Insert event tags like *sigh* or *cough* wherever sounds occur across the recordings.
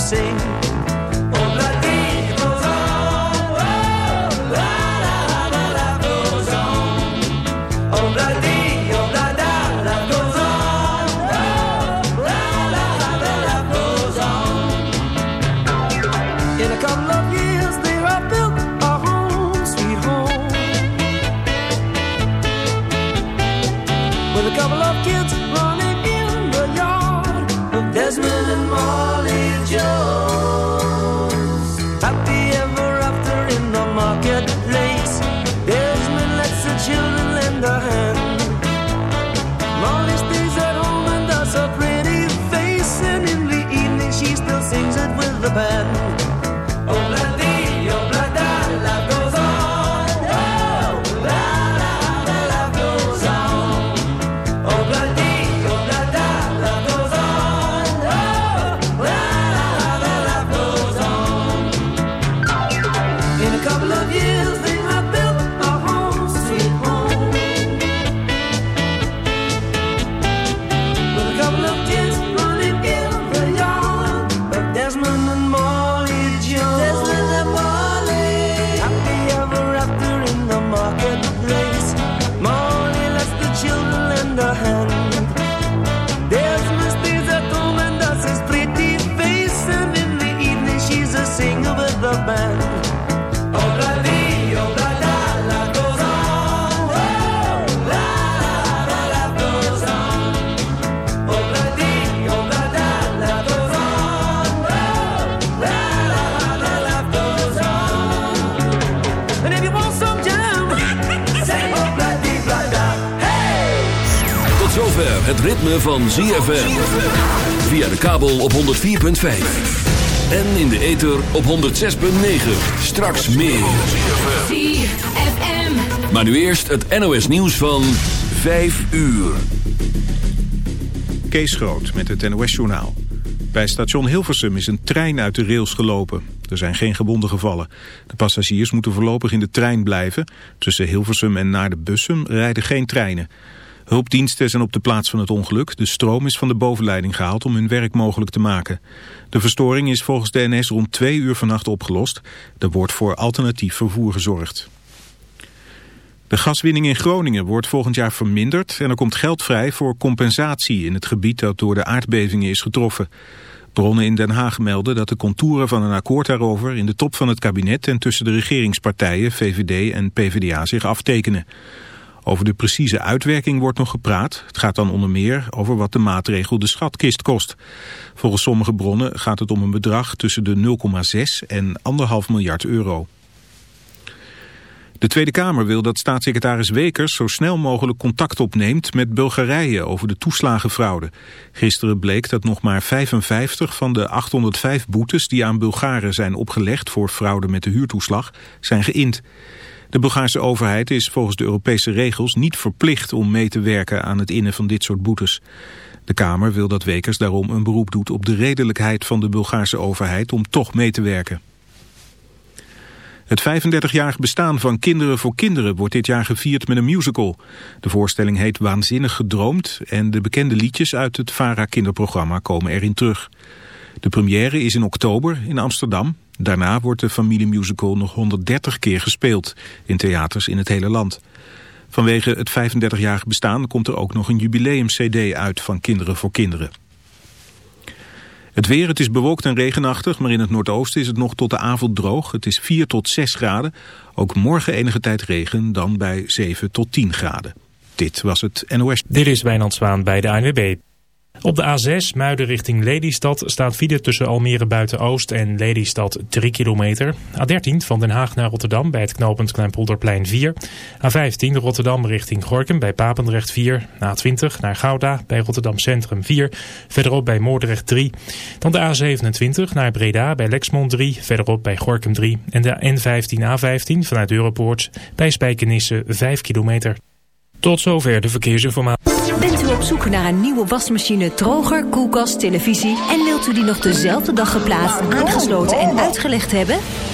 sing. Het ritme van ZFM. Via de kabel op 104.5. En in de ether op 106.9. Straks meer. ZFM. Maar nu eerst het NOS nieuws van 5 uur. Kees Groot met het NOS-journaal. Bij station Hilversum is een trein uit de rails gelopen. Er zijn geen gewonden gevallen. De passagiers moeten voorlopig in de trein blijven. Tussen Hilversum en naar de Bussum rijden geen treinen. Hulpdiensten zijn op de plaats van het ongeluk. De stroom is van de bovenleiding gehaald om hun werk mogelijk te maken. De verstoring is volgens de NS rond twee uur vannacht opgelost. Er wordt voor alternatief vervoer gezorgd. De gaswinning in Groningen wordt volgend jaar verminderd en er komt geld vrij voor compensatie in het gebied dat door de aardbevingen is getroffen. Bronnen in Den Haag melden dat de contouren van een akkoord daarover in de top van het kabinet en tussen de regeringspartijen VVD en PvdA zich aftekenen. Over de precieze uitwerking wordt nog gepraat. Het gaat dan onder meer over wat de maatregel de schatkist kost. Volgens sommige bronnen gaat het om een bedrag tussen de 0,6 en 1,5 miljard euro. De Tweede Kamer wil dat staatssecretaris Wekers zo snel mogelijk contact opneemt met Bulgarije over de toeslagenfraude. Gisteren bleek dat nog maar 55 van de 805 boetes die aan Bulgaren zijn opgelegd voor fraude met de huurtoeslag zijn geïnd. De Bulgaarse overheid is volgens de Europese regels niet verplicht om mee te werken aan het innen van dit soort boetes. De Kamer wil dat Wekers daarom een beroep doet op de redelijkheid van de Bulgaarse overheid om toch mee te werken. Het 35-jarig bestaan van Kinderen voor Kinderen wordt dit jaar gevierd met een musical. De voorstelling heet Waanzinnig Gedroomd en de bekende liedjes uit het VARA kinderprogramma komen erin terug. De première is in oktober in Amsterdam. Daarna wordt de familiemusical nog 130 keer gespeeld in theaters in het hele land. Vanwege het 35-jarig bestaan komt er ook nog een jubileum-cd uit van Kinderen voor Kinderen. Het weer, het is bewolkt en regenachtig, maar in het noordoosten is het nog tot de avond droog. Het is 4 tot 6 graden. Ook morgen enige tijd regen, dan bij 7 tot 10 graden. Dit was het NOS. Dit is Wijnand Zwaan bij de ANWB. Op de A6 Muiden richting Lelystad staat file tussen Almere Buiten-Oost en Lelystad 3 kilometer. A13 van Den Haag naar Rotterdam bij het knooppunt Kleinpolderplein 4. A15 Rotterdam richting Gorkum bij Papendrecht 4. A20 naar Gouda bij Rotterdam Centrum 4. Verderop bij Moordrecht 3. Dan de A27 naar Breda bij Lexmond 3. Verderop bij Gorkum 3. En de N15 A15 vanuit Europoort bij Spijkenisse 5 kilometer. Tot zover de verkeersinformatie. Bent u op zoek naar een nieuwe wasmachine, droger, koelkast, televisie... en wilt u die nog dezelfde dag geplaatst, aangesloten en uitgelegd hebben?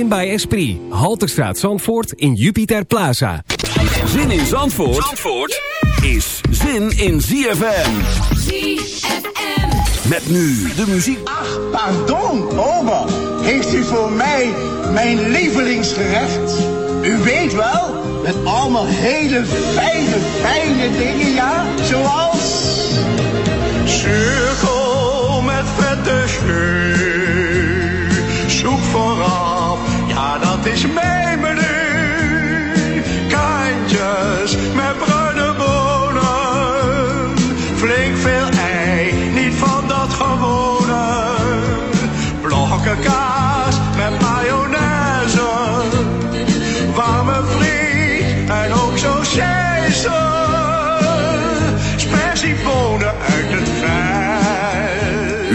Emotion by Esprit. Halterstraat Zandvoort in Jupiter Plaza. Zin in Zandvoort, Zandvoort is zin in ZFM. ZFM. Met nu de muziek. Pardon, ober. Heeft u voor mij mijn lievelingsgerecht? U weet wel, met allemaal hele fijne, fijne dingen, ja? Zoals... Cirkel met vette scheu.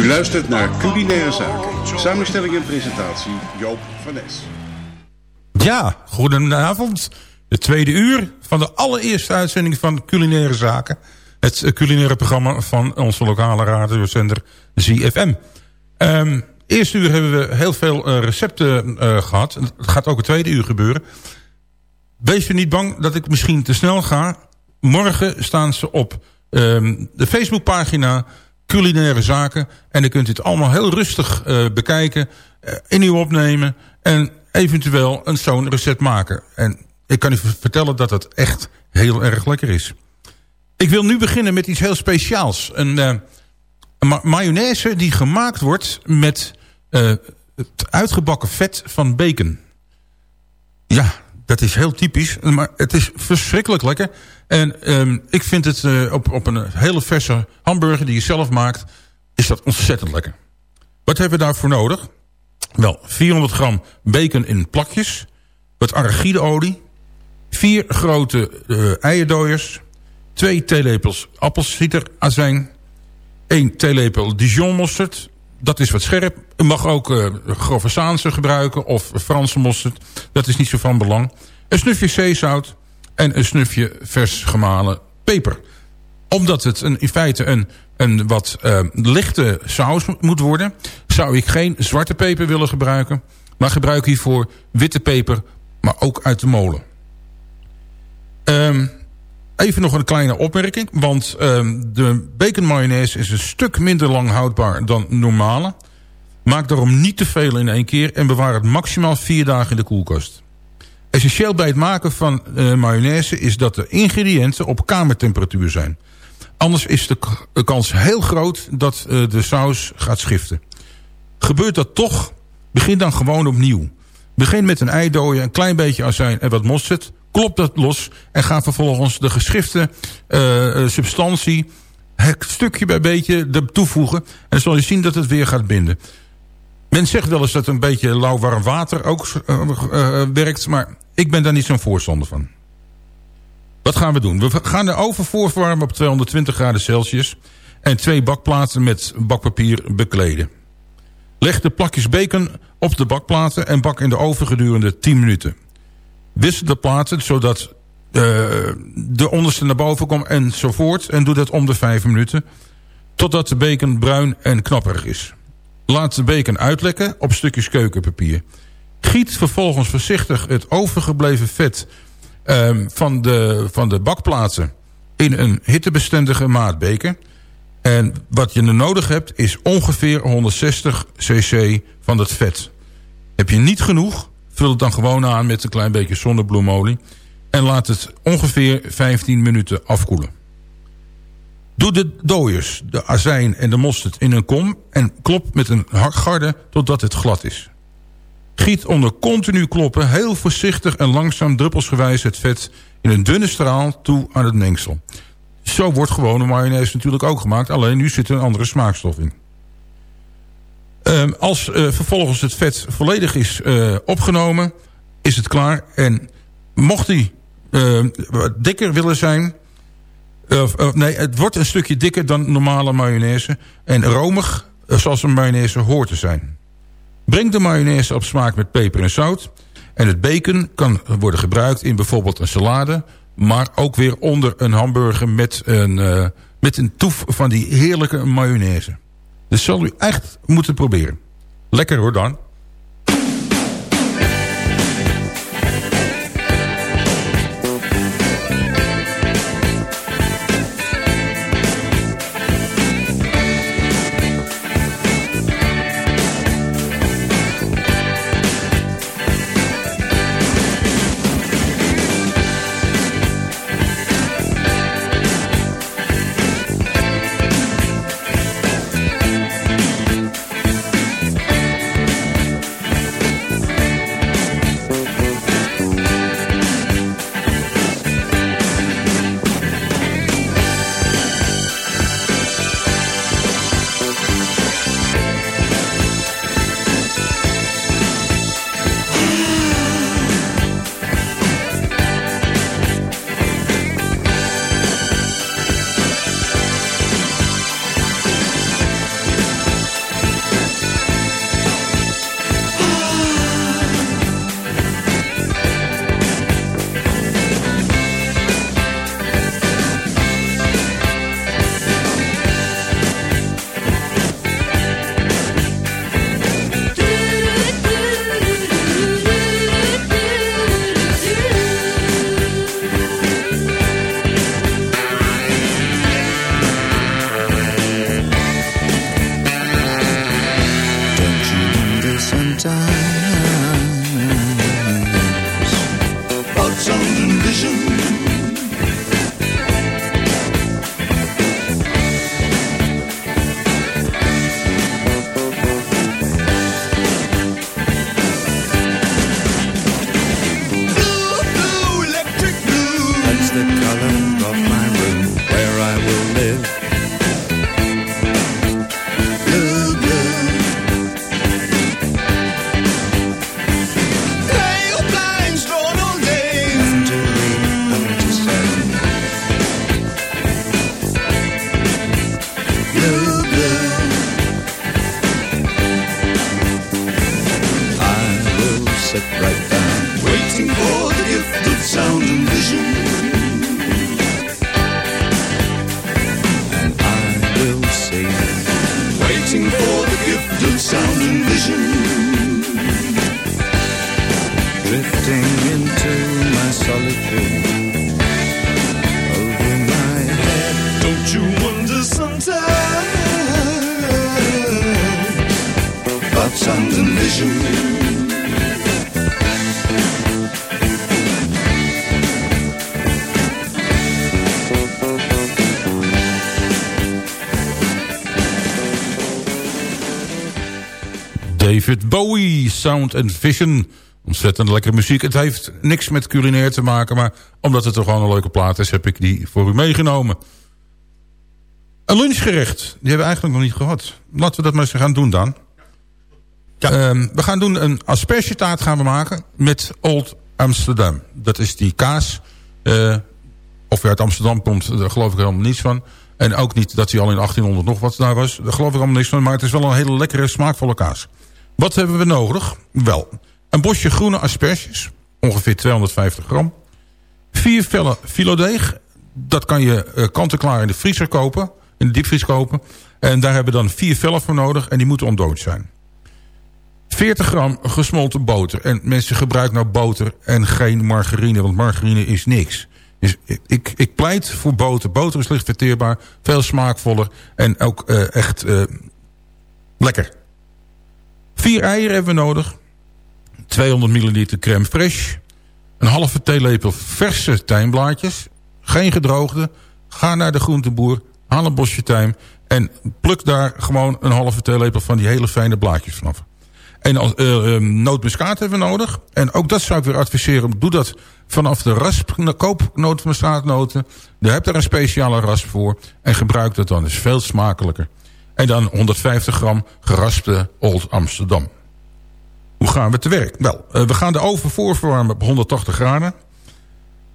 U luistert naar Culinaire Zaken. Samenstelling en presentatie Joop van Nes. Ja, goedenavond. De tweede uur van de allereerste uitzending van Culinaire Zaken. Het eh, culinaire programma van onze lokale radiozender ZFM. Ehm eerste uur hebben we heel veel eh, recepten eh, gehad. Het gaat ook het tweede uur gebeuren. Wees er niet bang dat ik misschien te snel ga. Morgen staan ze op ehm, de Facebookpagina Culinaire Zaken. En dan kunt u het allemaal heel rustig eh, bekijken. eh, in uw opnemen. En eventueel een zo'n recept maken. En ik kan u vertellen dat het echt heel erg lekker is. Ik wil nu beginnen met iets heel speciaals. Een, ma- mayonaise die gemaakt wordt met het uitgebakken vet van bacon. Ja, dat is heel typisch. Maar het is verschrikkelijk lekker. En ehm, ik vind het eh, op, op een hele verse hamburger die je zelf maakt... is dat ontzettend lekker. Wat hebben we daarvoor nodig? Wel, 400 gram bacon in plakjes. Wat arachideolie. Vier grote eh eierdooiers. Twee theelepels appelsiederazijn. 1 theelepel Dijon mosterd. Dat is wat scherp. U mag ook eh grove gebruiken of Franse mosterd. Dat is niet zo van belang. Een snufje zeezout en een snufje vers gemalen peper. Omdat het een, in feite een, een wat eh, lichte saus mo- moet worden... zou ik geen zwarte peper willen gebruiken... maar gebruik hiervoor witte peper, maar ook uit de molen. Ehm, even nog een kleine opmerking. Want ehm, de bacon mayonaise is een stuk minder lang houdbaar dan normale. Maak daarom niet te veel in één keer en bewaar het maximaal vier dagen in de koelkast. Essentieel bij het maken van uh, mayonaise is dat de ingrediënten op kamertemperatuur zijn. Anders is de, kans heel groot dat uh, de saus gaat schiften. Gebeurt dat toch, begin dan gewoon opnieuw. Begin met een eidooien, een klein beetje azijn en wat mosterd. Klop dat los en ga vervolgens de geschifte uh, substantie... stukje bij beetje er toevoegen. En zal je zien dat het weer gaat binden. Men zegt wel eens dat een beetje lauwwarm water ook werkt... maar ik ben daar niet zo'n voorstander van. Wat gaan we doen? We gaan de oven voorverwarmen op 220 graden Celsius... en twee bakplaten met bakpapier bekleden. Leg de plakjes bacon op de bakplaten en bak in de oven gedurende 10 minuten. Wissel de platen zodat uh, de onderste naar boven komt enzovoort... en doe dat om de 5 minuten... totdat de bacon bruin en knapperig is. Laat de bacon uitlekken op stukjes keukenpapier. Giet vervolgens voorzichtig het overgebleven vet um, van, de, van de bakplaten in een hittebestendige maatbeker. En wat je nodig hebt is ongeveer 160 cc van het vet. Heb je niet genoeg, vul het dan gewoon aan met een klein beetje zonnebloemolie. En laat het ongeveer 15 minuten afkoelen. Doe de dooiers, de azijn en de mosterd in een kom... en klop met een garde totdat het glad is. Giet onder continu kloppen heel voorzichtig en langzaam druppelsgewijs het vet... in een dunne straal toe aan het mengsel. Zo wordt gewone mayonaise natuurlijk ook gemaakt... alleen nu zit er een andere smaakstof in. Um, als uh, vervolgens het vet volledig is uh, opgenomen... is het klaar. En mocht die uh, dikker willen zijn... Nee, het wordt een stukje dikker dan normale mayonaise. En romig, zoals een mayonaise hoort te zijn. Breng de mayonaise op smaak met peper en zout. En het bacon kan worden gebruikt in bijvoorbeeld een salade... maar ook weer onder een hamburger met een, uh, met een toef van die heerlijke mayonaise. Dus zal u echt moeten proberen. Lekker hoor dan. David Bowie, Sound and Vision. Ontzettend lekkere muziek. Het heeft niks met culinair te maken, maar omdat het toch gewoon een leuke plaat is, heb ik die voor u meegenomen. Een lunchgerecht, die hebben we eigenlijk nog niet gehad. Laten we dat maar eens gaan doen dan. Ehm, we gaan doen een aspergetaart gaan we maken met Old Amsterdam. Dat is die kaas. Uh, of hij uit Amsterdam komt, daar geloof ik helemaal niets van. En ook niet dat hij al in 1800 nog wat daar was. Daar geloof ik allemaal niks van. Maar het is wel een hele lekkere, smaakvolle kaas. Wat hebben we nodig? Wel, een bosje groene asperges. Ongeveer 250 gram. Vier vellen filodeeg. Dat kan je uh, kant-en-klaar in de vriezer kopen. In de diepvries kopen. En daar hebben we dan vier vellen voor nodig. En die moeten ontdooid zijn. 40 gram gesmolten boter. En mensen gebruiken nou boter en geen margarine. Want margarine is niks. Dus ik, ik pleit voor boter. Boter is licht verteerbaar. Veel smaakvoller. En ook uh, echt uh, lekker. Vier eieren hebben we nodig. 200 milliliter crème fraîche. Een halve theelepel verse tijmblaadjes. Geen gedroogde. Ga naar de groenteboer. Haal een bosje tijm. En pluk daar gewoon een halve theelepel van die hele fijne blaadjes vanaf. En als, uh, nootmuskaat hebben we nodig. En ook dat zou ik weer adviseren. Doe dat vanaf de rasp. Koop nootmuskaatnoten. Daar heb daar een speciale rasp voor. En gebruik dat dan. is veel smakelijker. En dan 150 gram geraspte Old Amsterdam. Hoe gaan we te werk? Wel, uh, we gaan de oven voorverwarmen op 180 graden.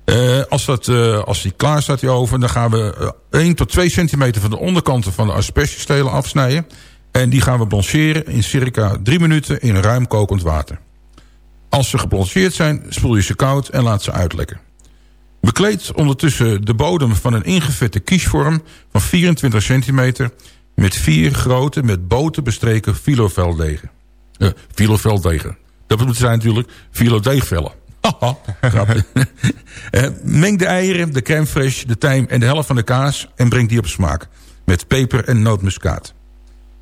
Uh, als, dat, uh, als die klaar staat, die oven, dan gaan we 1 tot 2 centimeter van de onderkanten van de aspergestelen afsnijden. En die gaan we blancheren in circa 3 minuten in ruim kokend water. Als ze geblancheerd zijn, spoel je ze koud en laat ze uitlekken. Bekleed ondertussen de bodem van een ingevette kiesvorm van 24 centimeter met vier grote met boter bestreken filoveldegen. Uh, filoveldegen. Dat moet zijn natuurlijk filodeegvellen. *laughs* Haha, uh, *laughs* meng de eieren, de crème fraîche, de tijm en de helft van de kaas... en breng die op smaak. Met peper en nootmuskaat.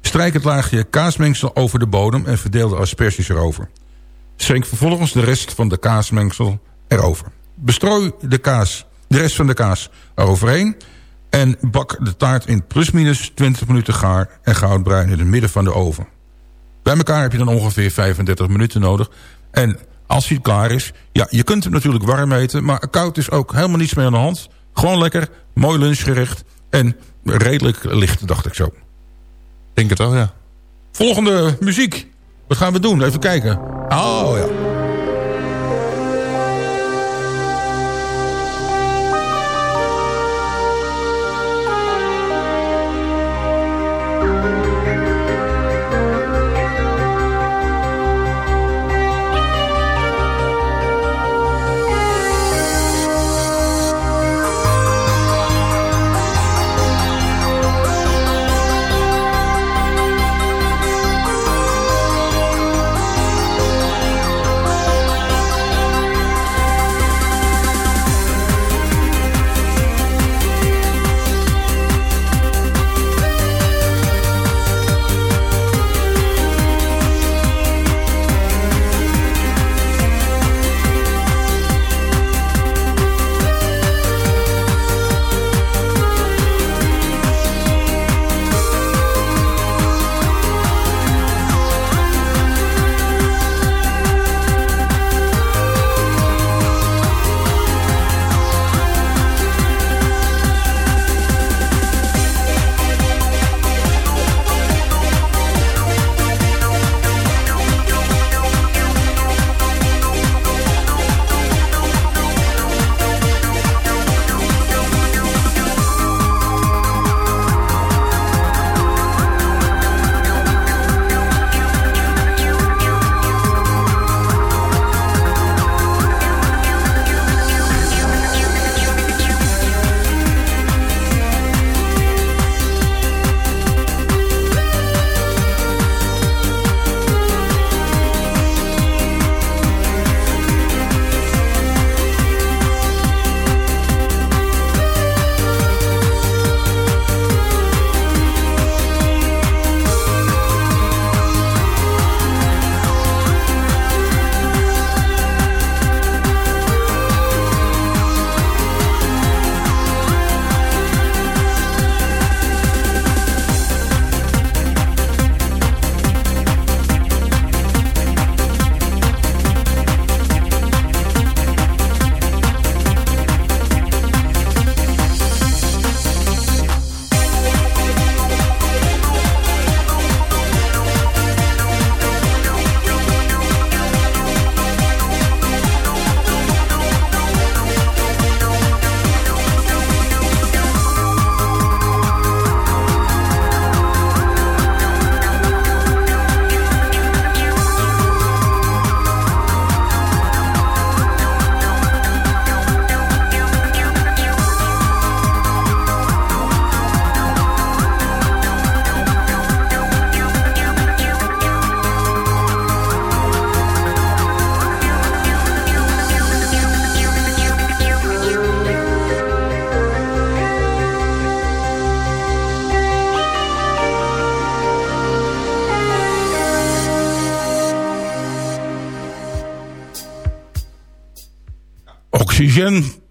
Strijk het laagje kaasmengsel over de bodem... en verdeel de asperges erover. Schenk vervolgens de rest van de kaasmengsel erover. Bestrooi de, kaas, de rest van de kaas eroverheen... En bak de taart in plusminus 20 minuten gaar en goudbruin in het midden van de oven. Bij elkaar heb je dan ongeveer 35 minuten nodig. En als hij klaar is, ja, je kunt hem natuurlijk warm eten... maar koud is ook helemaal niets meer aan de hand. Gewoon lekker, mooi lunchgerecht en redelijk licht, dacht ik zo. Denk het wel, ja. Volgende muziek. Wat gaan we doen? Even kijken. Oh ja.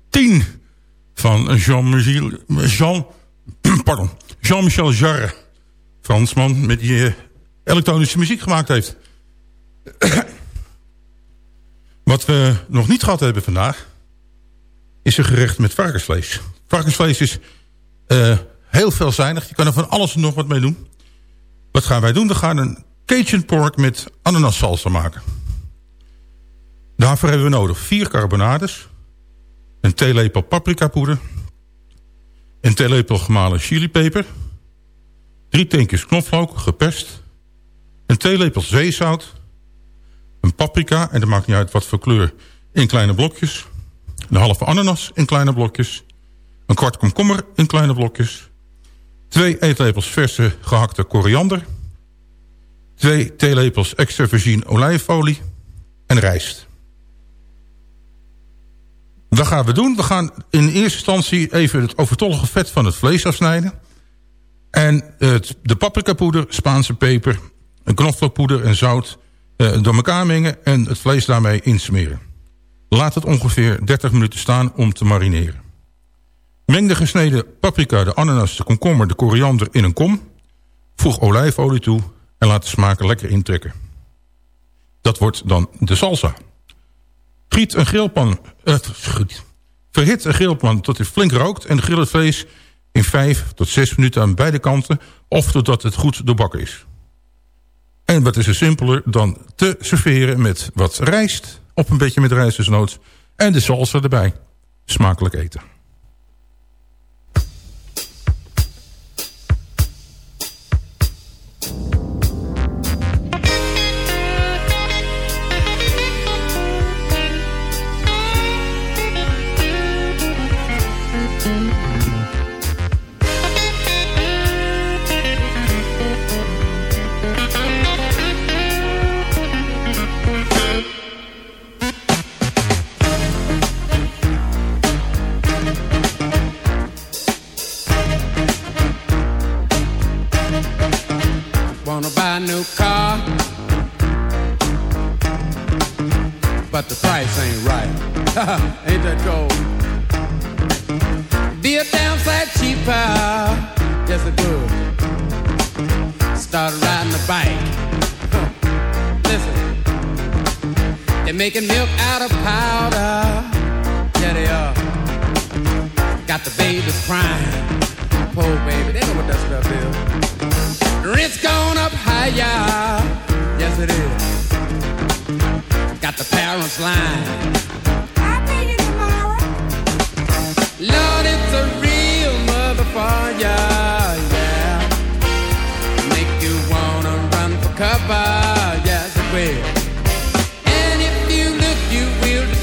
10 van Jean-Michel Jean, *clears throat* pardon, Jean-Michel Jarre. Fransman met die eh, elektronische muziek gemaakt heeft. *clears throat* Wat we nog niet gehad hebben vandaag... is een gerecht met varkensvlees. Varkensvlees is eh, heel veelzijdig. Je kan er van alles en nog wat mee doen. Wat gaan wij doen? We gaan een Cajun pork met ananas salsa maken. Daarvoor hebben we nodig vier carbonades... een theelepel paprikapoeder... een theelepel gemalen chilipeper... drie teentjes knoflook, geperst... een theelepel zeezout... een paprika, en dat maakt niet uit wat voor kleur... in kleine blokjes... een halve ananas in kleine blokjes... een kwart komkommer in kleine blokjes... twee eetlepels verse gehakte koriander... twee theelepels extra virgin olijfolie... en rijst. Wat gaan we doen? We gaan in eerste instantie even het overtollige vet van het vlees afsnijden. En het, de paprikapoeder, Spaanse peper, een knoflookpoeder en zout eh, door elkaar mengen en het vlees daarmee insmeren. Laat het ongeveer 30 minuten staan om te marineren. Meng de gesneden paprika, de ananas, de komkommer, de koriander in een kom. Voeg olijfolie toe en laat de smaken lekker intrekken. Dat wordt dan de salsa. Giet een grillpan, verhit een grillpan tot het flink rookt... en grill het vlees in 5 tot 6 minuten aan beide kanten... of totdat het goed doorbakken is. En wat is er simpeler dan te serveren met wat rijst... op een beetje met rijstdesnoot en de salsa erbij. Smakelijk eten.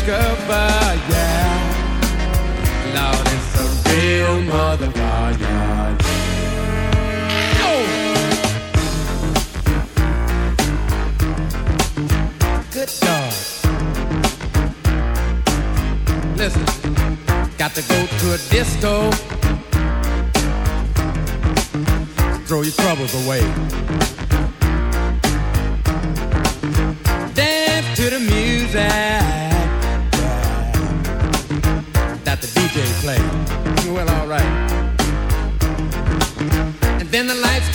Discover. Yeah. Lord, it's a real motherfucker. Good God. Listen, got to go to a disco. Throw your troubles away. Dance to the music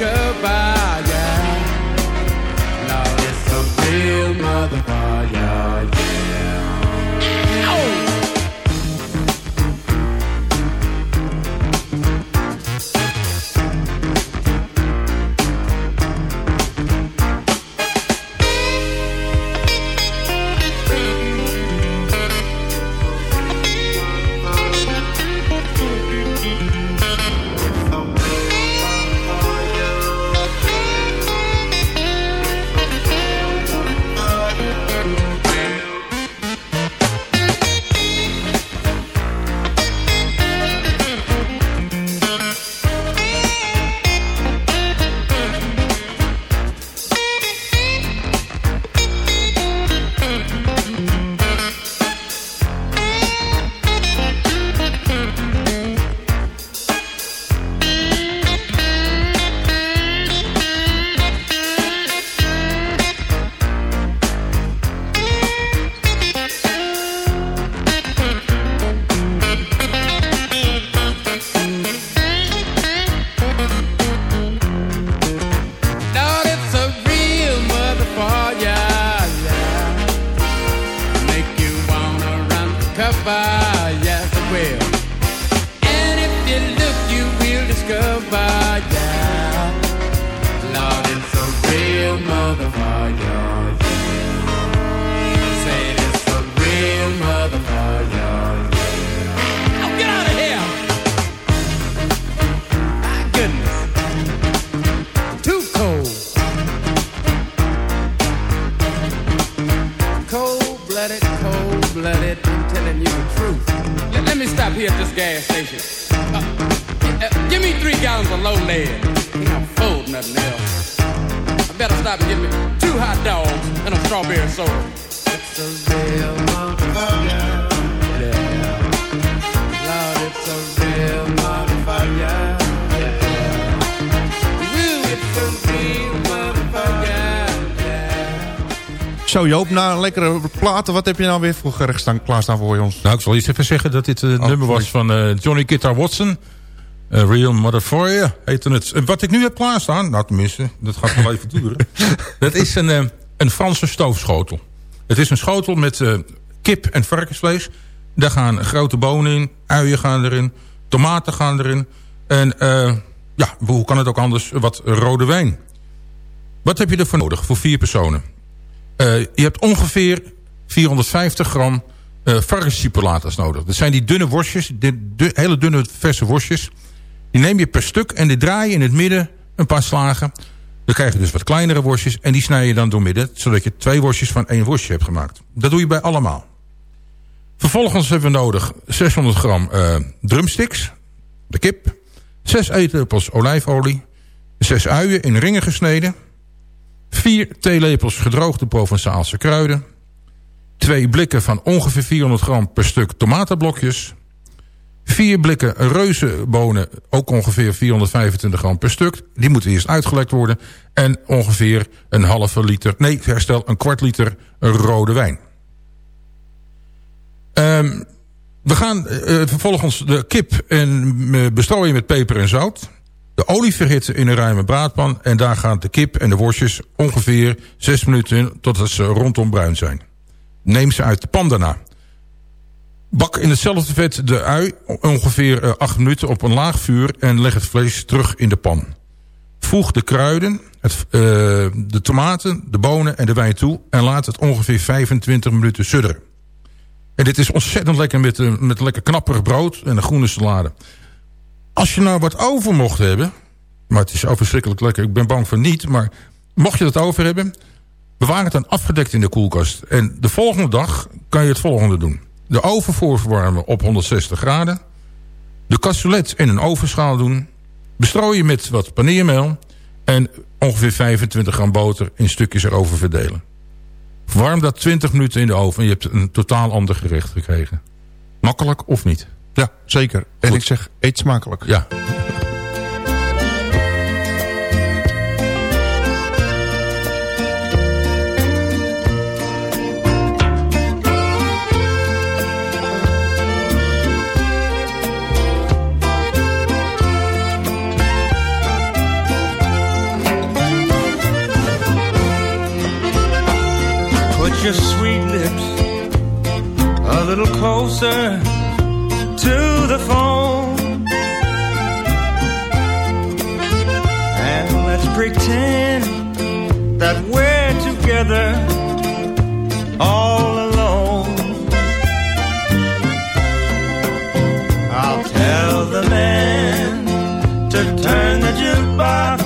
goodbye. Joop, na een lekkere platen, wat heb je nou weer voor gerecht staan, klaarstaan voor ons? Nou, ik zal eerst even zeggen dat dit het nummer was van eh, Johnny Guitar Watson. Eh, Real Motherfucker heette het. En wat ik nu heb klaarstaan, nou tenminste, dat gaat wel even duren. *laughs* dat is een, eh, een Franse stoofschotel. Het is een schotel met eh, kip en varkensvlees. Daar gaan grote bonen in, uien gaan erin, tomaten gaan erin. En eh, ja, hoe kan het ook anders, wat rode wijn. Wat heb je ervoor nodig voor vier personen? Eh, je hebt ongeveer 450 gram eh varkenschipolatas nodig. Dat zijn die dunne worstjes, de- hele dunne verse worstjes. Die neem je per stuk en die draai je in het midden een paar slagen. Dan krijg je dus wat kleinere worstjes en die snij je dan door midden. Zodat je twee worstjes van één worstje hebt gemaakt. Dat doe je bij allemaal. Vervolgens hebben we nodig 600 gram eh, drumsticks, de kip. 6 eetlepels olijfolie. 6 uien in ringen gesneden. 4 theelepels gedroogde Provençaalse kruiden. 2 blikken van ongeveer 400 gram per stuk tomatenblokjes. 4 blikken reuzenbonen, ook ongeveer 425 gram per stuk. Die moeten eerst uitgelekt worden. En ongeveer een halve liter, nee, herstel, een kwart liter rode wijn. Ehm, we gaan eh, vervolgens de kip en, eh, bestrooien met peper en zout. De olie verhitten in een ruime braadpan. En daar gaan de kip en de worstjes ongeveer 6 minuten in... totdat ze rondom bruin zijn. Neem ze uit de pan daarna. Bak in hetzelfde vet de ui ongeveer 8 minuten op een laag vuur... en leg het vlees terug in de pan. Voeg de kruiden, het, eh, de tomaten, de bonen en de wijn toe... en laat het ongeveer 25 minuten sudderen. En dit is ontzettend lekker met, een- met lekker knapperig brood en een groene salade. Als je nou wat over mocht hebben... maar het is zo verschrikkelijk lekker, ik ben bang voor niet... maar mocht je dat over hebben... bewaar het dan afgedekt in de koelkast. En de volgende dag kan je het volgende doen. De oven voorverwarmen op 160 graden. De cassoulet in een ovenschaal doen. Bestrooien met wat paneermeel. En ongeveer 25 gram boter in stukjes erover verdelen. Warm dat 20 minuten in de oven en je hebt een totaal ander gerecht gekregen. Makkelijk of niet? Ja, zeker. En ik zeg, eet smakelijk. Ja. Put your sweet lips a little closer to the phone. And let's pretend that we're together all alone. I'll tell the man to turn the jukebox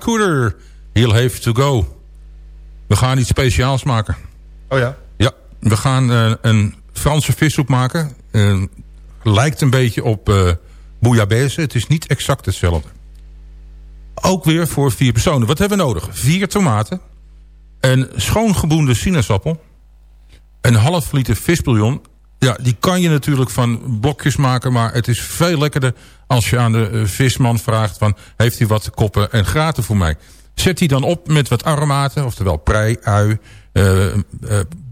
van Rycooder. He'll have to go. We gaan iets speciaals maken. Oh ja? Ja, we gaan eh, een Franse vissoep maken. Eh, lijkt een beetje op eh bouillabaisse. Het is niet exact hetzelfde. Ook weer voor vier personen. Wat hebben we nodig? Vier tomaten. Een schoongeboende sinaasappel. Een half liter visbouillon. Ja, die kan je natuurlijk van blokjes maken. Maar het is veel lekkerder als je aan de eh, visman vraagt... van heeft hij wat koppen en graten voor mij? Zet die dan op met wat aromaten. Oftewel prei, ui, eh, eh,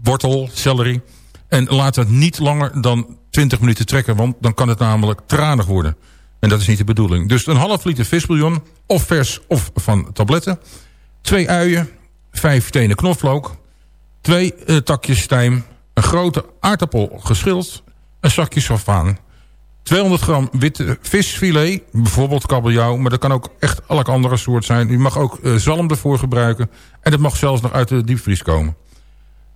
wortel, celery. En laat het niet langer dan 20 minuten trekken. Want dan kan het namelijk tranig worden. En dat is niet de bedoeling. Dus een half liter visbouillon. Of vers of van tabletten. Twee uien. Vijf tenen knoflook. Twee takjes tijm. Een grote aardappel geschild. Een zakje safaan. 200 gram witte visfilet. Bijvoorbeeld kabeljauw. Maar dat kan ook echt elk andere soort zijn. U mag ook eh, zalm ervoor gebruiken. En dat mag zelfs nog uit de diepvries komen.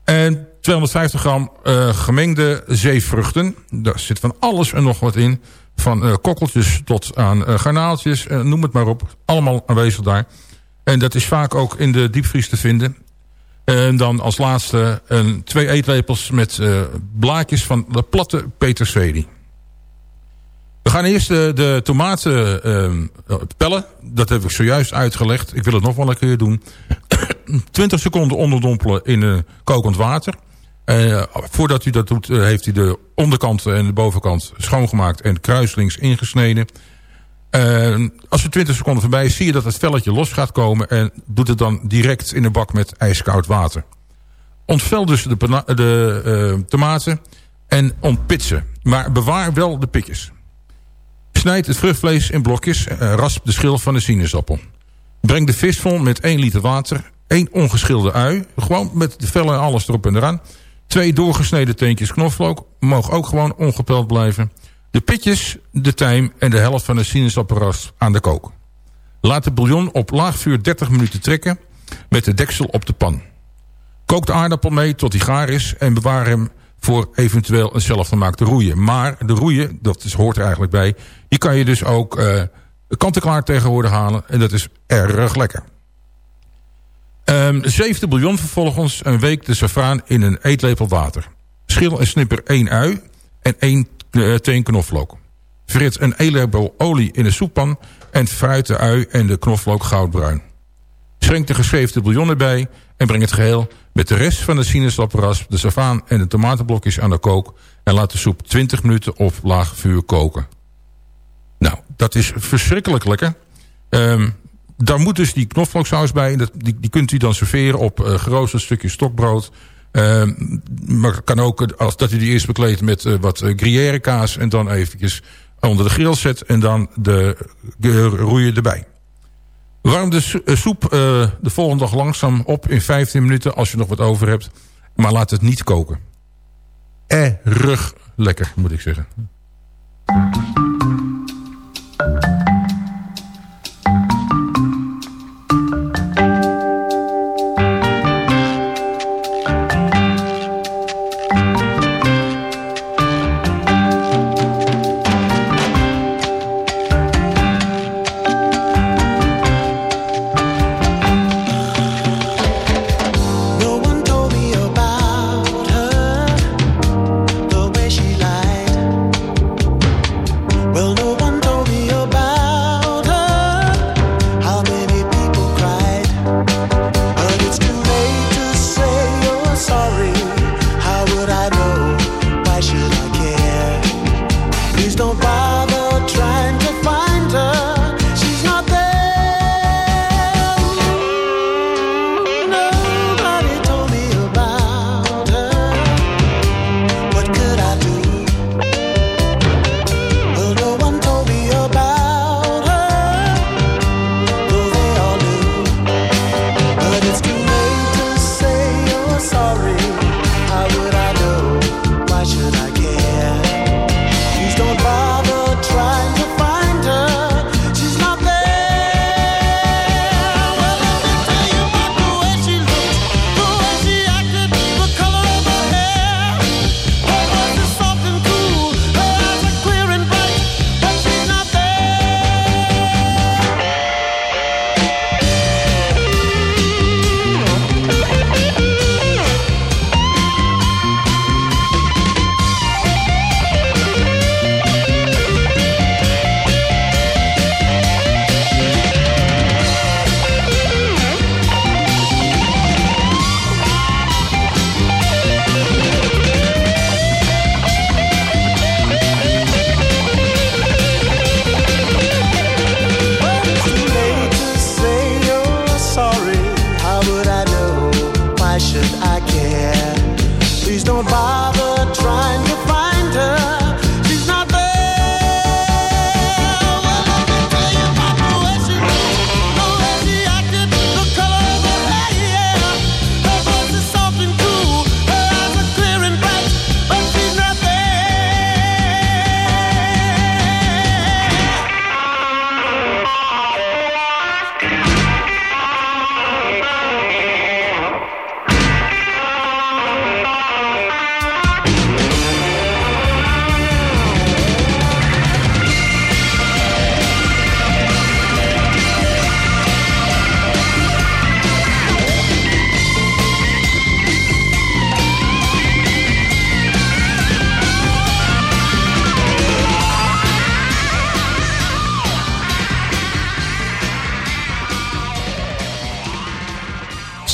En 250 gram eh, gemengde zeevruchten. Daar zit van alles en nog wat in. Van eh, kokkeltjes tot aan garnaaltjes. noem het maar op. Allemaal aanwezig daar. En dat is vaak ook in de diepvries te vinden. En dan als laatste een, twee eetlepels met eh, blaadjes van de platte peterselie. We gaan eerst de, de tomaten eh, pellen. Dat heb ik zojuist uitgelegd. Ik wil het nog wel een keer doen. *coughs* 20 seconden onderdompelen in uh, kokend water. Uh, voordat u dat doet, uh, heeft u de onderkant en de bovenkant schoongemaakt en kruislinks ingesneden. Uh, als er 20 seconden voorbij is, zie je dat het velletje los gaat komen en doet het dan direct in een bak met ijskoud water. Ontvel dus de, de tomaten en ontpitsen. Maar bewaar wel de pitjes. Snijd het vruchtvlees in blokjes en rasp de schil van de sinaasappel. Breng de vis vol met 1 liter water, 1 ongeschilde ui, gewoon met de vellen en alles erop en eraan. Twee doorgesneden teentjes knoflook, mogen ook gewoon ongepeld blijven. De pitjes, de tijm en de helft van de sinaasappelras aan de kook. Laat de bouillon op laag vuur 30 minuten trekken met de deksel op de pan. Kook de aardappel mee tot hij gaar is en bewaar hem voor eventueel een zelfgemaakte roeien. Maar de roeien, dat hoort er eigenlijk bij, die kan je dus ook uh, kant-en-klaar tegenwoordig halen. En dat is erg lekker. Um, zeef de bouillon vervolgens een week de safraan in een eetlepel water. Schil en snipper één ui en één uh, teen knoflook. Frit een eetlepel olie in een soeppan en fruit de ui en de knoflook goudbruin. Schenk de geschreefde bouillon erbij en breng het geheel met de rest van de sinaasappelrasp, de savaan en de tomatenblokjes aan de kook... en laat de soep 20 minuten op laag vuur koken. Nou, dat is verschrikkelijk lekker. Um, daar moet dus die knoflooksaus bij. Die kunt u dan serveren op uh, geroosterd stukje stokbrood. Uh, maar kan ook als dat u die eerst bekleedt met uh, wat uh, gruyère kaas... en dan eventjes onder de grill zet en dan de, de roeien erbij. Warm de soep uh, de volgende dag langzaam op in 15 minuten als je nog wat over hebt. Maar laat het niet koken. Erg lekker, moet ik zeggen.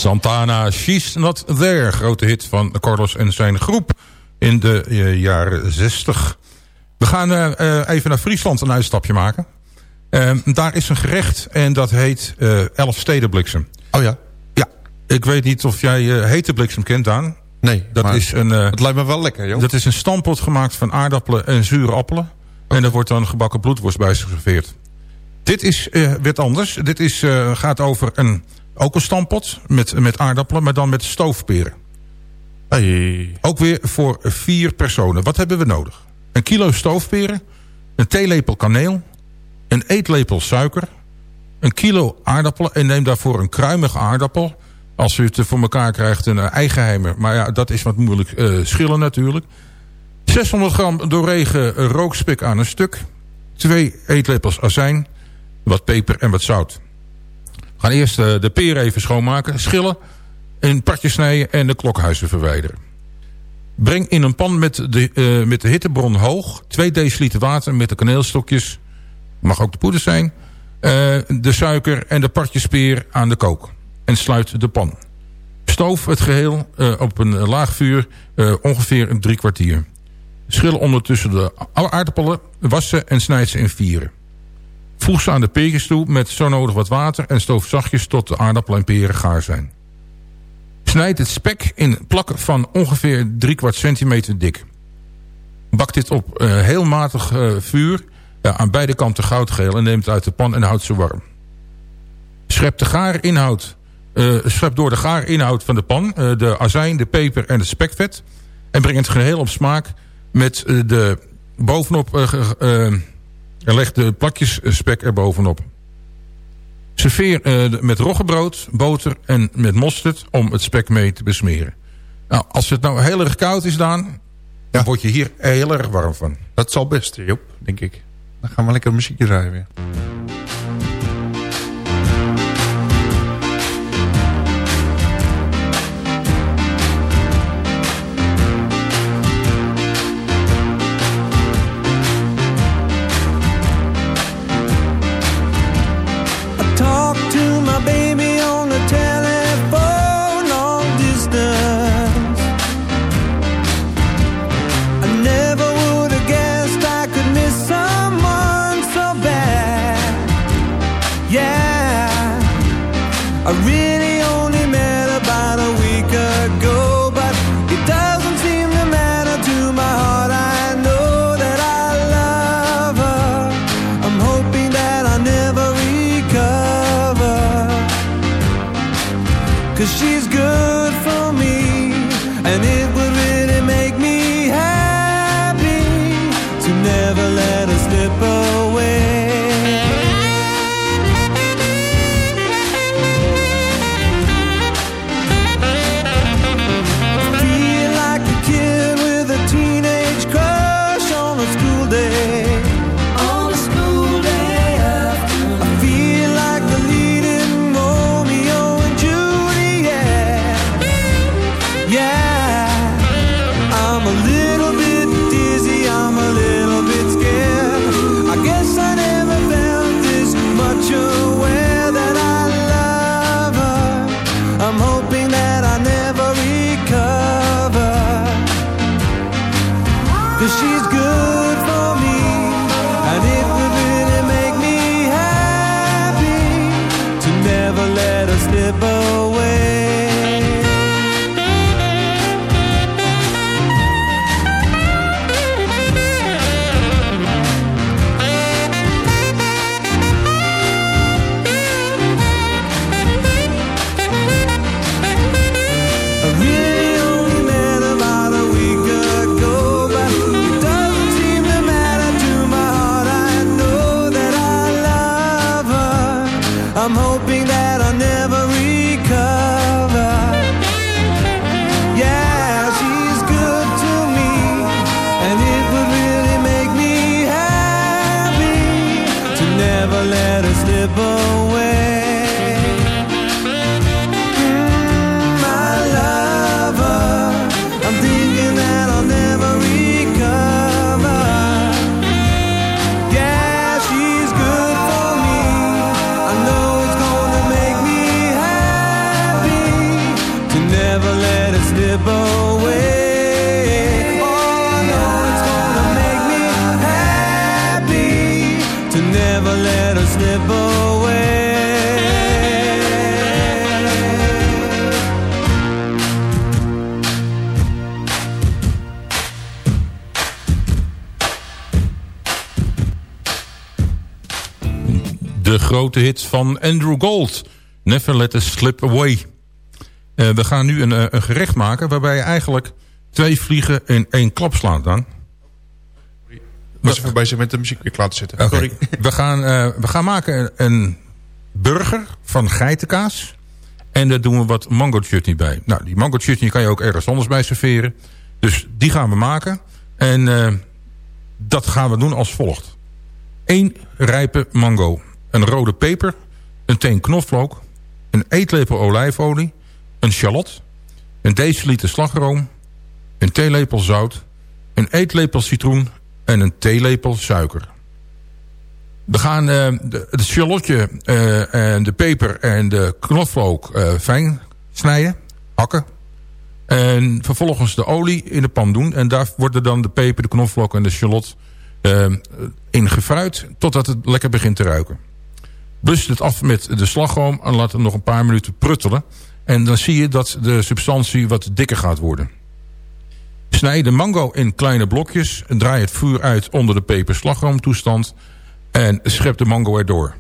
Santana, She's Not There. Grote hit van Carlos en zijn groep in de uh, jaren 60. We gaan uh, even naar Friesland een uitstapje maken. Ehm, daar is een gerecht en dat heet Elf Stedenbliksem. Oh ja? Ja, ik weet niet of jij hete bliksem kent, Daan. Nee, dat is een, het lijkt me wel lekker, joh. Dat is een stampot gemaakt van aardappelen en zure appelen. En er wordt dan gebakken bloedworst bij geserveerd. Dit is uh, weer anders. Dit is, uh, gaat over een ook een stampot met, met aardappelen, maar dan met stoofperen. Hey. Ook weer voor vier personen. Wat hebben we nodig? Een kilo stoofperen, een theelepel kaneel, een eetlepel suiker, een kilo aardappelen en neem daarvoor een kruimige aardappel, Als u het voor elkaar krijgt, een eigenheimer. Maar ja, dat is wat moeilijk eh, schillen natuurlijk. 600 gram doorregen rookspik aan een stuk. 2 eetlepels azijn. Wat peper en wat zout. Gaan eerst eh, de peer even schoonmaken. Schillen. In partjes snijden en de klokhuizen verwijderen. Breng in een pan met de, eh, met de hittebron hoog 2 deciliter water met de kaneelstokjes. Mag ook de poeder zijn. eh, de suiker en de partjes peer aan de kook. En sluit de pan. Stoof het geheel eh, op een laag vuur ongeveer een drie kwartier. Schil ondertussen de aardappelen, wassen en snijd ze in vieren. Voeg ze aan de peertjes toe met zo nodig wat water... en stoof zachtjes tot de aardappelen en peren gaar zijn. Snijd het spek in plakken van ongeveer 3 kwart centimeter dik. Bak dit op eh, heel matig eh, vuur... Aan beide kanten goudgeel en neem het uit de pan en houd ze warm. Schep, de gaarinhoud, eh schep door de gaarinhoud van de pan... de azijn, de peper en het spekvet... en breng het geheel op smaak met de bovenop... eh, eh, en leg de plakjes spek er bovenop. Serveer eh, de- met roggebrood, boter en met mosterd om het spek mee te besmeren. Nou, als het nou heel erg koud is, Daan, dan word je hier heel erg warm van. Dat zal best, Joop, denk ik. Dan gaan we lekker muziekje draaien weer. Grote hit van Andrew Gold. Never Let Us Slip Away. Eh, we gaan nu een, eh, een gerecht maken waarbij je eigenlijk twee vliegen in één klap slaat dan. was even bezig met de muziek weer klaar te zetten. Sorry. We, gaan, eh, we gaan maken een, een burger van geitenkaas En daar doen we wat mango chutney bij. Nou, die mango chutney kan je ook ergens anders bij serveren. Dus die gaan we maken. En uh, dat gaan we doen als volgt. 1 rijpe mango. Een rode peper. Een teen knoflook. Een eetlepel olijfolie. Een shallot. Een deciliter slagroom. Een theelepel zout. Een eetlepel citroen. En een theelepel suiker. We gaan de, het shallotje uh, en de peper en de knoflook uh, fijn snijden, hakken. En vervolgens de olie in de pan doen. En daar worden dan de peper, de knoflook en de shallot in gefruit... totdat het lekker begint te ruiken. Blust het af met de slagroom en laat het nog een paar minuten pruttelen. En dan zie je dat de substantie wat dikker gaat worden. Snij de mango in kleine blokjes. Draai het vuur uit onder de peper-slagroomtoestand... En schep de mango erdoor.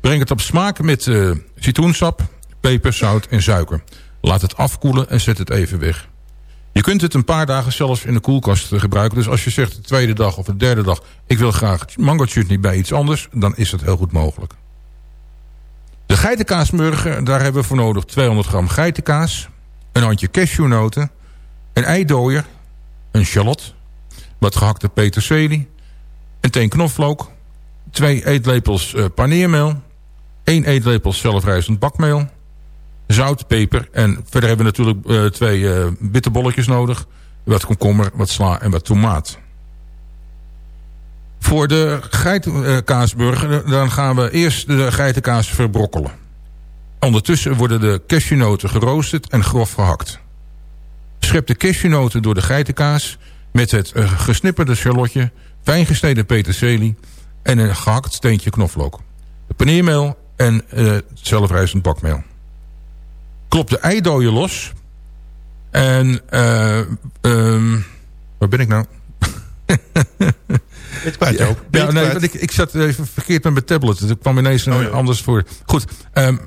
Breng het op smaak met uh, citroensap, peper, zout en suiker. Laat het afkoelen en zet het even weg. Je kunt het een paar dagen zelfs in de koelkast gebruiken. Dus als je zegt de tweede dag of de derde dag... ik wil graag mango chutney bij iets anders... dan is dat heel goed mogelijk. Geitenkaasburger, daar hebben we voor nodig 200 gram geitenkaas... een handje cashewnoten, een eidooier, een shallot... wat gehakte peterselie, een teen knoflook twee eetlepels uh, paneermeel, één eetlepel zelfrijzend bakmeel, zout, peper en verder hebben we natuurlijk uh, twee uh, bitterbolletjes nodig, wat komkommer, wat sla en wat tomaat. Voor de geitenkaasburger dan gaan we eerst de geitenkaas verbrokkelen. Ondertussen worden de cashewnoten geroosterd en grof gehakt. Schep de cashewnoten door de geitenkaas met het gesnipperde charlotje, fijn gesneden peterselie en een gehakt steentje knoflook. De paneermeel en uh, zelfrijzend bakmeel. Klop de eidooien los. En uh, um, waar ben ik nou? *laughs* Het kwijt ja, ook. Ja, nee, want ik, ik zat even verkeerd met mijn tablet. Dus ik kwam ineens oh, ja. anders voor. Goed, um,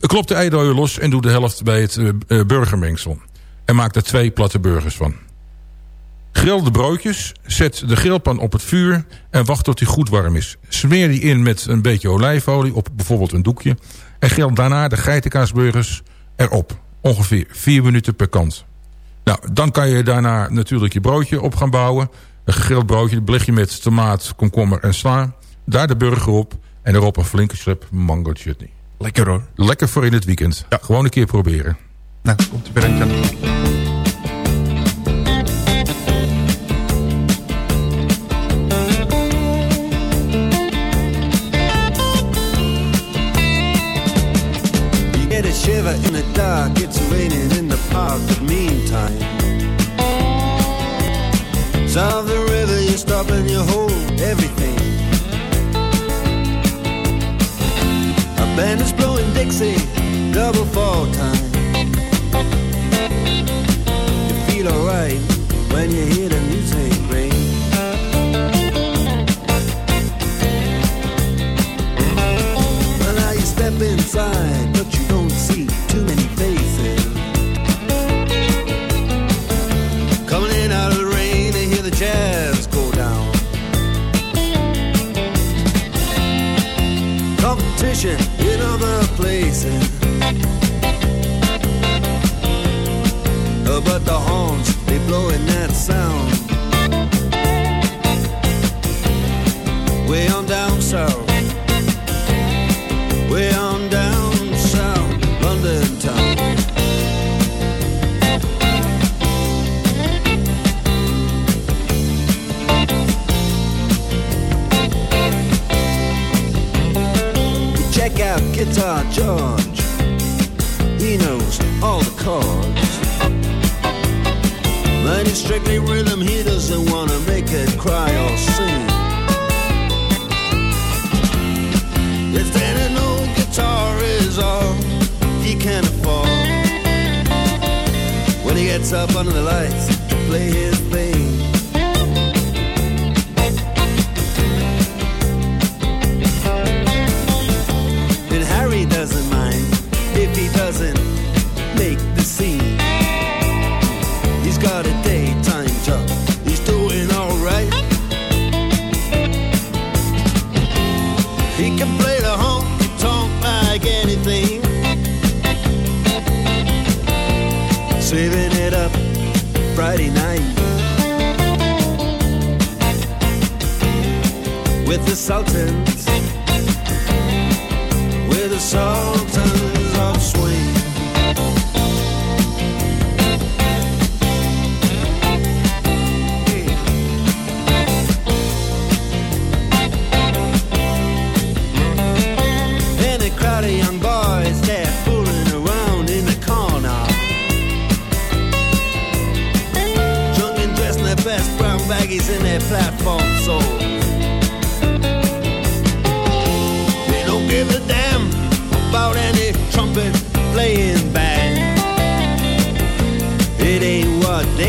klop de eidooien los en doe de helft bij het uh, burgermengsel. En maak er twee platte burgers van. Grill de broodjes, zet de grillpan op het vuur en wacht tot die goed warm is. Smeer die in met een beetje olijfolie op bijvoorbeeld een doekje. En grill daarna de geitenkaasburgers erop. Ongeveer 4 minuten per kant. Nou, dan kan je daarna natuurlijk je broodje op gaan bouwen. Een gegrild broodje, beleg je met tomaat, komkommer en sla. Daar de burger op en erop een flinke slip mango chutney. Lekker hoor. Lekker voor in het weekend. Ja. Gewoon een keer proberen. Nou, komt weer een shiver in the dark. It's raining in the park, but meantime, everything. A band is blowing Dixie, double fall time. going gets up under the lights to play his thing And Harry doesn't mind if he doesn't make the scene. He's got a daytime job, he's doing alright. He can play the honky tonk like anything. saving Friday night. With the Sultans, with the Sultans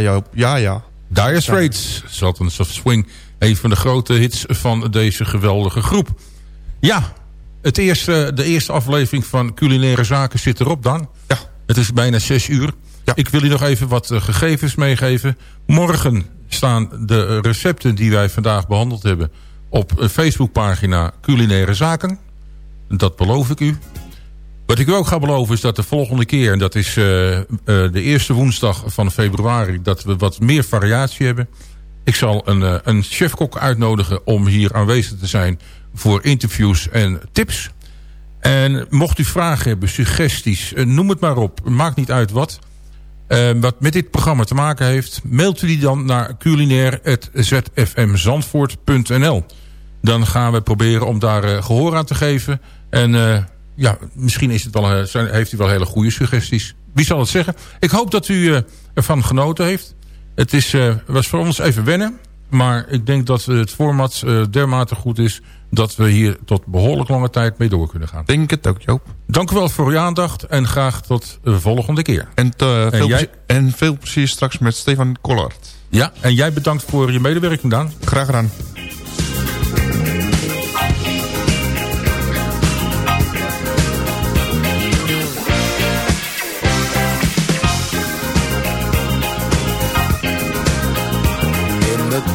Ja, ja, Joop. Ja, ja. Dire Straits, Sultans of Swing. Een van de grote hits van deze geweldige groep. Ja, het eerste, de eerste aflevering van Culinaire Zaken zit erop dan. Ja. Het is bijna zes uur. Ik wil u nog even wat eh, gegevens meegeven. Morgen staan de recepten die wij vandaag behandeld hebben... op een Facebookpagina Culinaire Zaken. Dat beloof ik u. Wat ik u ook ga beloven is dat de volgende keer... en dat is eh, de eerste woensdag van februari... dat we wat meer variatie hebben. Ik zal een, eh, een chefkok uitnodigen om hier aanwezig te zijn... voor interviews en tips. En mocht u vragen hebben, suggesties, noem het maar op. Maakt niet uit wat. Wat met dit programma te maken heeft... mailt u die dan naar culinair.zfmzandvoort.nl. Dan gaan we proberen om daar eh, gehoor aan te geven. En ja, misschien is het wel, eh, zijn, heeft u wel hele goede suggesties. Wie zal het zeggen? Ik hoop dat u eh, ervan genoten heeft. Het is, eh, was voor ons even wennen. Maar ik denk dat het format dermate goed is... dat we hier tot behoorlijk lange tijd mee door kunnen gaan. Denk het ook, Joop. Dank u wel voor uw aandacht en graag tot de volgende keer. En, veel, jij- en veel plezier straks met Stefan Collard. Ja, en jij bedankt voor je medewerking, Daan. Graag gedaan.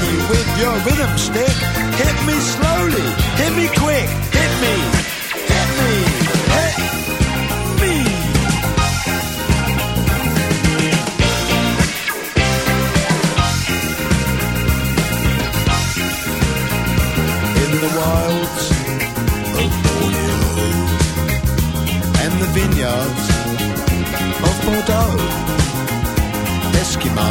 Me with your rhythm stick. Hit me slowly, hit me quick. Hit me, hit me, hit me. In the wilds of Borneo and the vineyards of Bordeaux, Eskimo,